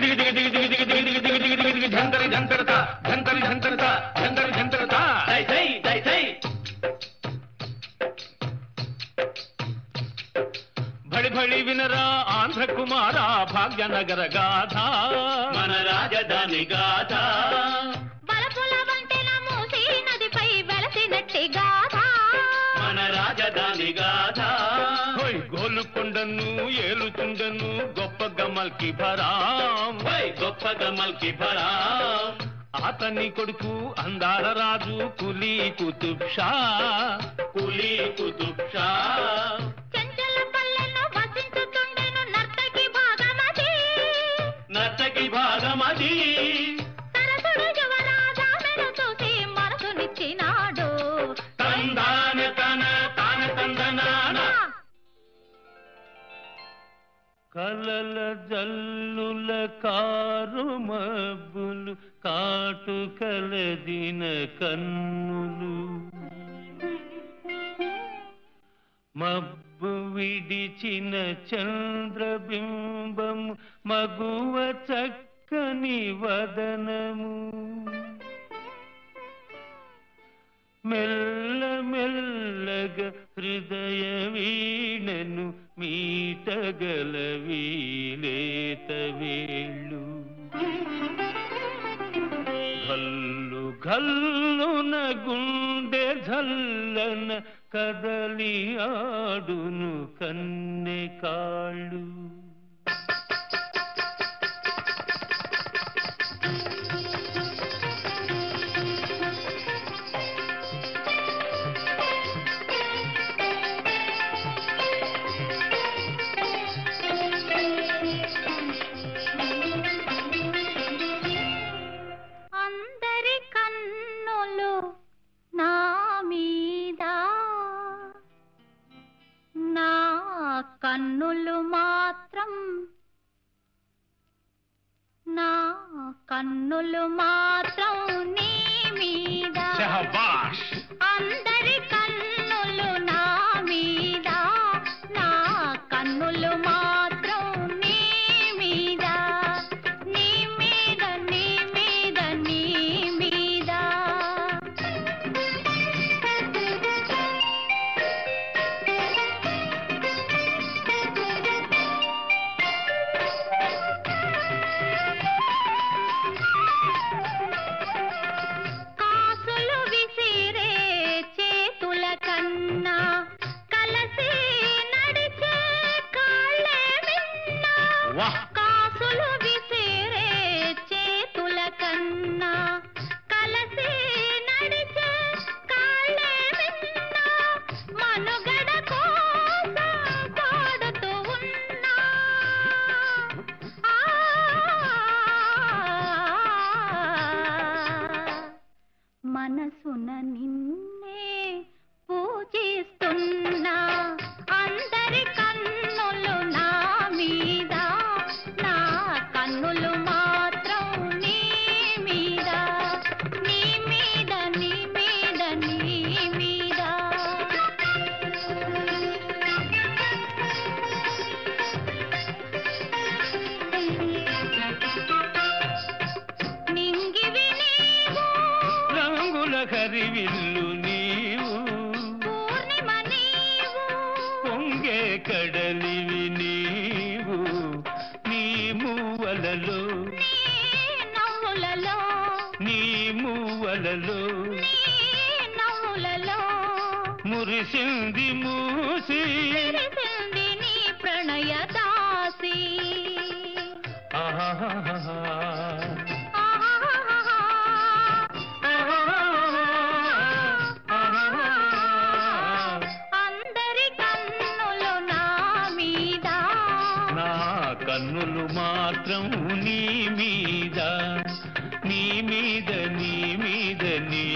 దిగి దిగి దిగి దిగి దిగి దిగి దిగి దిగి దిగి దిగి భడి భడి వినరా ఆంధ్ర కుమార భాగ్యనగర గాథ మన రాజధాని గాథ ఏలుచుండను ఏలుచుండను గొప్ప గమల్కి గొప్ప గమల్కి అతని కొడుకు అందాల రాజు కులి కుతుబ్ షా కులీ కుతుబ్ షా నర్తకి భాగమది కలల జల్లుల కారు మబ్బులు కాటు కలదిన కన్నులు. మబ్బు విడిచిన చంద్రబింబము మగువ చక్కని వదనము. మెల్ల చేతవేళ్ళు గల్లు గల్లు గుండె ఝల్లన కదలి ఆడును కన్నె కాళ్ళు. కన్నులు మాత్రం నా కన్నులు మాత్రం నీ మీద అందరి కాసులు విసిరే చేతుల కన్నా కలసి నడిచే కాళ్ళే విన్నా మనుగడ కోసం పాడుతూ ఉన్నా మనసున నిన్నే కరివిల్లు నీవు. పొంగే కడలివి నీవు. నీ మూవలలో. నీ మూవలలో. మురిసింది మూసి. ప్రణయదాసి ఆహా కన్నులు మాత్రం నీ మీద నీ మీద నీ మీద నీ